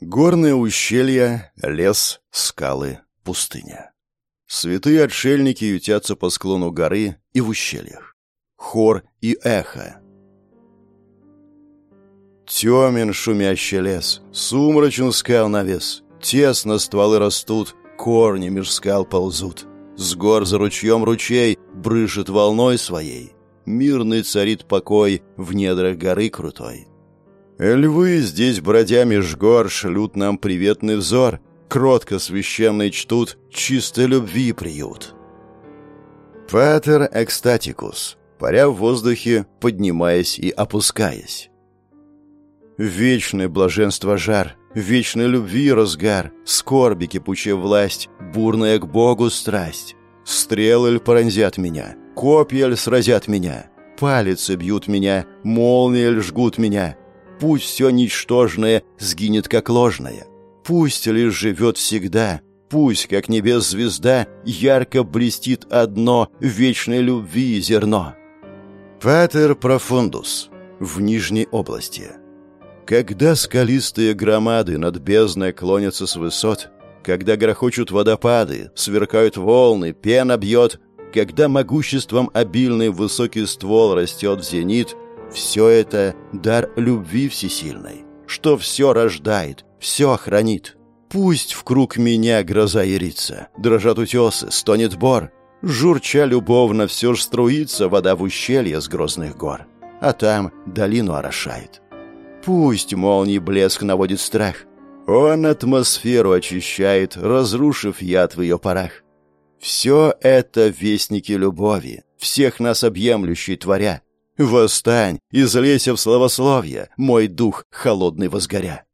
Горные ущелья, лес, скалы, пустыня. Святые отшельники ютятся по склону горы и в ущельях. Хор и эхо. Темен шумящий лес, сумрачен скал навес, тесно стволы растут, корни меж скал ползут. С гор за ручьем ручей брыжет волной своей. Мирный царит покой в недрах горы крутой. Львы здесь, бродя меж гор, шлют нам приветный взор, кротко священный чтут, чистой любви приют. Патер экстатикус, паря в воздухе, поднимаясь и опускаясь. Вечное блаженство жар, вечной любви разгар, скорби кипучая власть, бурная к Богу страсть. Стрелы ль пронзят меня, копья ль сразят меня, палицы бьют меня, молнии ль жгут меня. Пусть все ничтожное сгинет как ложное. Пусть лишь живет всегда, пусть, как небес звезда, ярко блестит одно вечной любви зерно. Патер профундус в Нижней области. Когда скалистые громады над бездной клонятся с высот, когда грохочут водопады, сверкают волны, пена бьет, когда могуществом обильный высокий ствол растет в зенит, все это дар любви всесильной, что все рождает, все хранит. Пусть в круг меня гроза ярится, дрожат утесы, стонет бор, журча любовно все ж струится вода в ущелье с грозных гор, а там долину орошает. Пусть молний блеск наводит страх, он атмосферу очищает, разрушив яд в ее парах. Все это вестники любови, всех нас объемлющий творя. Восстань, излейся в словословие, мой дух холодный возгоря.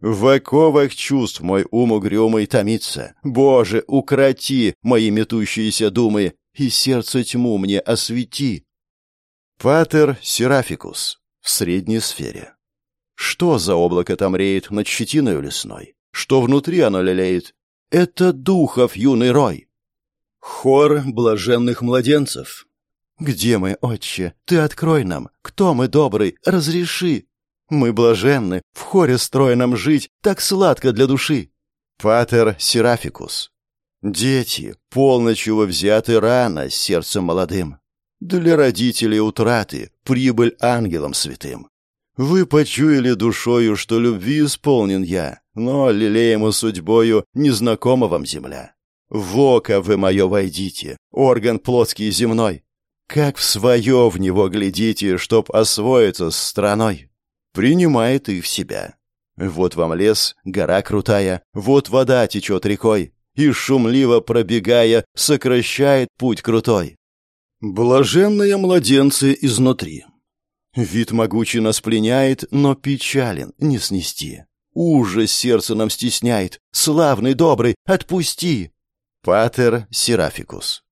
В оковах чувств мой ум угрюмый томится. Боже, укроти мои метущиеся думы и сердце тьму мне освети. Патер Серафикус в средней сфере. Что за облако там реет над щетиной лесной? Что внутри оно лелеет? Это духов юный рой. Хор блаженных младенцев. Где мы, отче? Ты открой нам. Кто мы добрый? Разреши. Мы блаженны, в хоре стройном жить, так сладко для души. Патер Серафикус. Дети, полночью вы взяты рано, сердцем молодым. Для родителей утраты, прибыль ангелам святым. Вы почуяли душою, что любви исполнен я, но лелеему судьбою незнакома вам земля. В око вы мое войдите, орган плотский земной. Как в свое в него глядите, чтоб освоиться с страной. Принимает их в себя. Вот вам лес, гора крутая, вот вода течет рекой, и, шумливо пробегая, сокращает путь крутой. Блаженные младенцы изнутри. Вид могучий нас пленяет, но печален, не снести. Ужас сердце нам стесняет. Славный, добрый, отпусти. Патер Серафикус.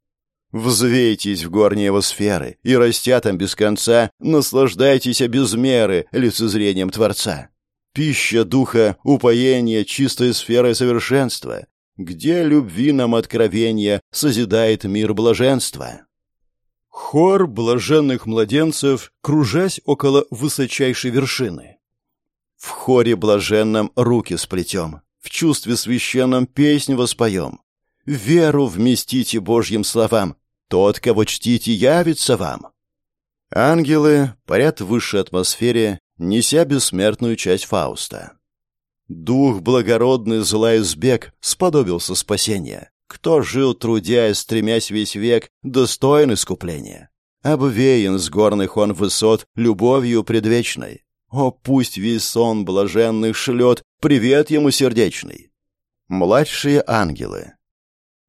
Взвейтесь в горние его сферы, и, растя там без конца, наслаждайтесь без меры лицезрением Творца. Пища духа, упоение чистой сферой совершенства, где любви нам откровение созидает мир блаженства. Хор блаженных младенцев, кружась около высочайшей вершины. В хоре блаженном руки сплетем, в чувстве священном песнь воспоем. Веру вместите Божьим словам, тот, кого чтите, явится вам. Ангелы парят в высшей атмосфере, неся бессмертную часть Фауста. Дух благородный зла избег, сподобился спасения. Кто жил, трудясь, стремясь весь век, достоин искупления? Обвеян с горных он высот любовью предвечной. О, пусть весь сон блаженных шлет привет ему сердечный. Младшие ангелы.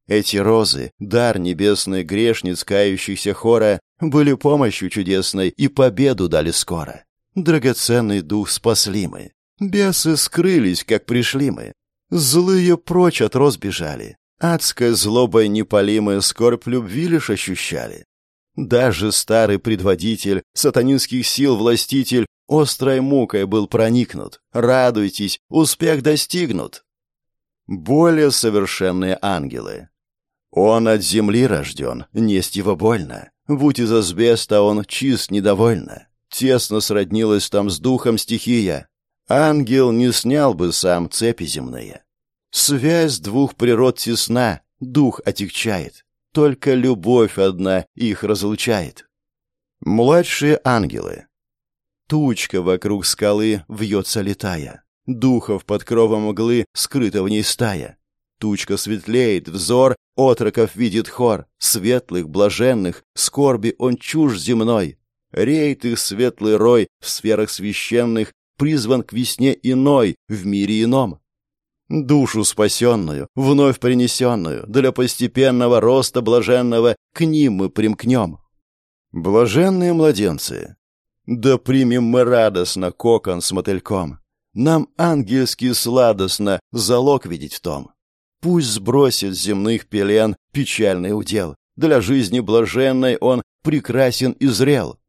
Эти розы, дар небесный грешниц, кающихся хора, были помощью чудесной и победу дали скоро. Драгоценный дух спасли мы. Бесы скрылись, как пришли мы. Злые прочь от роз бежали. Адской злобой непалимая скорбь любви лишь ощущали. Даже старый предводитель, сатанинских сил властитель, острой мукой был проникнут. Радуйтесь, успех достигнут. Более совершенные ангелы. Он от земли рожден, несть его больно. Будь из асбеста он чист недовольно. Тесно сроднилась там с духом стихия. Ангел не снял бы сам цепи земные. Связь двух природ тесна, дух отягчает. Только любовь одна их разлучает. Младшие ангелы. Тучка вокруг скалы вьется летая. Духов под кровом мглы скрыта в ней стая. Тучка светлеет, взор отроков видит хор, светлых, блаженных, скорби он чушь земной. Реет их светлый рой в сферах священных, призван к весне иной, в мире ином. Душу спасенную, вновь принесенную, для постепенного роста блаженного, к ним мы примкнем. Блаженные младенцы, да примем мы радостно кокон с мотыльком. Нам ангельски сладостно залог видеть в том. Пусть сбросит с земных пелен печальный удел. Для жизни блаженной он прекрасен и зрел.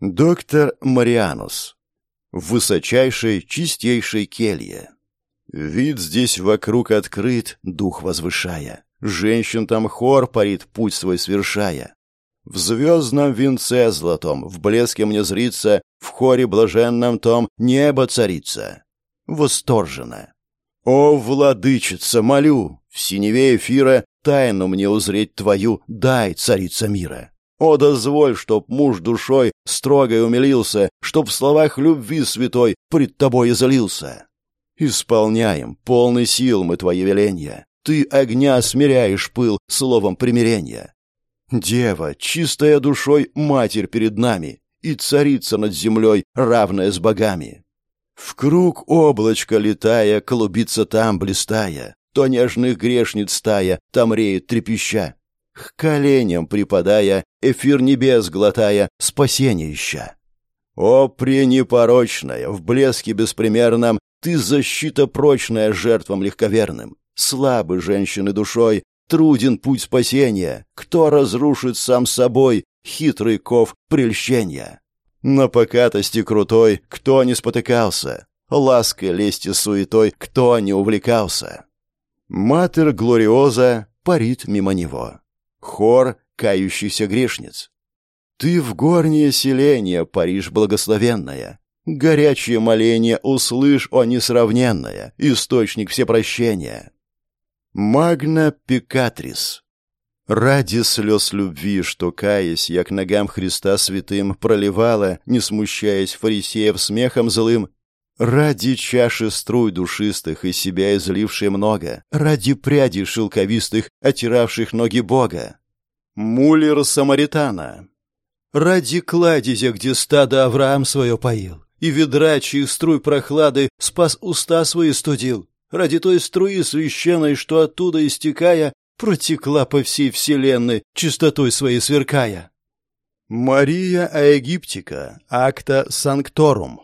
Доктор Марианус. В высочайшей, чистейшей келье. Вид здесь вокруг открыт, дух возвышая. Женщин там хор парит, путь свой свершая. В звездном венце золотом, в блеске мне зрится, в хоре блаженном том небо царица. Восторженно. О, владычица, молю, в синеве эфира тайну мне узреть твою, дай, царица мира. О, дозволь, чтоб муж душой строго умилился, чтоб в словах любви святой пред тобой излился. Исполняем, полный сил мы твои веления. Ты огня смиряешь пыл словом примирения. Дева, чистая душой матерь перед нами и царица над землей, равная с богами. В круг облачко летая, клубится там, блистая, то нежных грешниц стая, там реет трепеща. К коленям припадая, эфир небес глотая, спасение ища. О, пренепорочная, в блеске беспримерном, ты защита прочная жертвам легковерным. Слабы женщины душой, труден путь спасения. Кто разрушит сам собой хитрый ков прельщения? На покатости крутой кто не спотыкался? Лаской, лести, суетой кто не увлекался? Матер Глориоза парит мимо него. Хор кающихся грешниц. Ты в горнее селение, Париж благословенная. Горячее моление услышь, о несравненное, источник всепрощения. Магна Пикатрис. Ради слез любви, что, каясь, я к ногам Христа святым проливала, не смущаясь фарисеев смехом злым, ради чаши струй душистых и себя излившей много, ради прядей шелковистых, отиравших ноги Бога. Муллер Самаритана. Ради кладезя, где стадо Авраам свое поил, и ведра, чьих струй прохлады спас уста свои студил, ради той струи священной, что оттуда истекая, протекла по всей вселенной, чистотой своей сверкая. Мария Аегиптика, акта санкторум.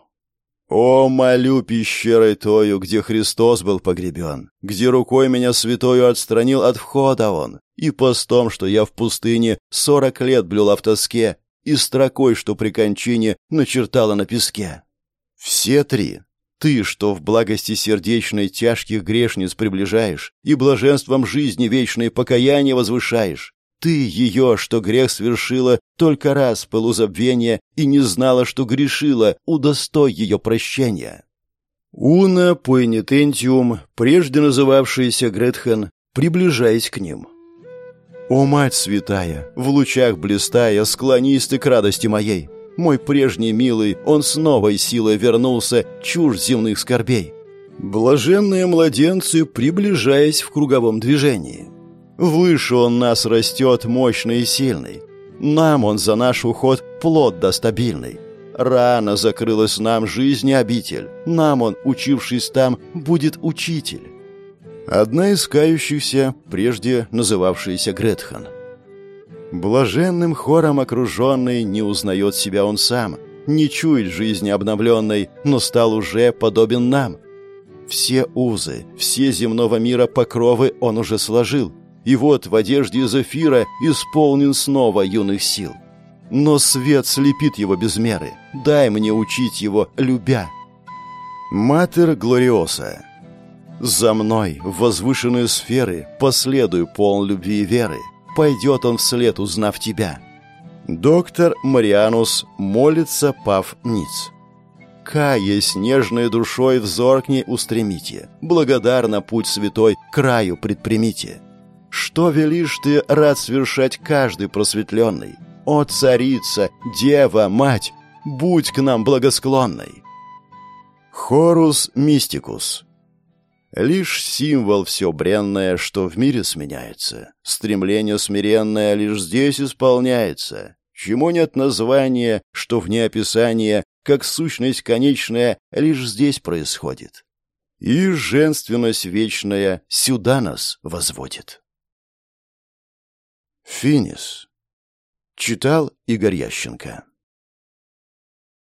О, молю пещерой тою, где Христос был погребен, где рукой меня святою отстранил от входа он, и постом, что я в пустыне сорок лет блюла в тоске, и строкой, что при кончине начертала на песке. Все три. Ты, что в благости сердечной тяжких грешниц приближаешь и блаженством жизни вечной покаяние возвышаешь. Ты ее, что грех свершила только раз в пылу забвения и не знала, что грешила, удостой ее прощения. Уна Пойнитентиум, прежде называвшаяся Гретхен, приближаясь к ним. «О, Мать Святая, в лучах блистая, склонись ты к радости моей! Мой прежний милый, он с новой силой вернулся, чушь земных скорбей!» Блаженные младенцы, приближаясь в круговом движении. Выше он нас растет, мощный и сильный. Нам он за наш уход плод достабильный. Рано закрылась нам жизнь и обитель. Нам он, учившись там, будет учитель. Одна из кающихся, прежде называвшаяся Гретхан. Блаженным хором окруженный не узнает себя он сам, не чует жизни обновленной, но стал уже подобен нам. Все узы, все земного мира покровы он уже сложил, и вот в одежде Зефира исполнен снова юных сил. Но свет слепит его без меры, дай мне учить его, любя. Матер Глориоса за мной, возвышенные сферы, последуй полн любви и веры. Пойдет он вслед, узнав тебя. Доктор Марианус молится Пав Ниц. каясь нежной душой взор к ней устремите, благодарно путь святой краю предпримите. Что велишь ты рад свершать каждый просветленный? О, царица, дева, мать, будь к нам благосклонной! Хорус мистикус Лишь символ все бренное, что в мире сменяется. Стремление смиренное лишь здесь исполняется. Чему нет названия, что вне описания, как сущность конечная, лишь здесь происходит. И женственность вечная сюда нас возводит. Финис. Читал Игорь Ященко.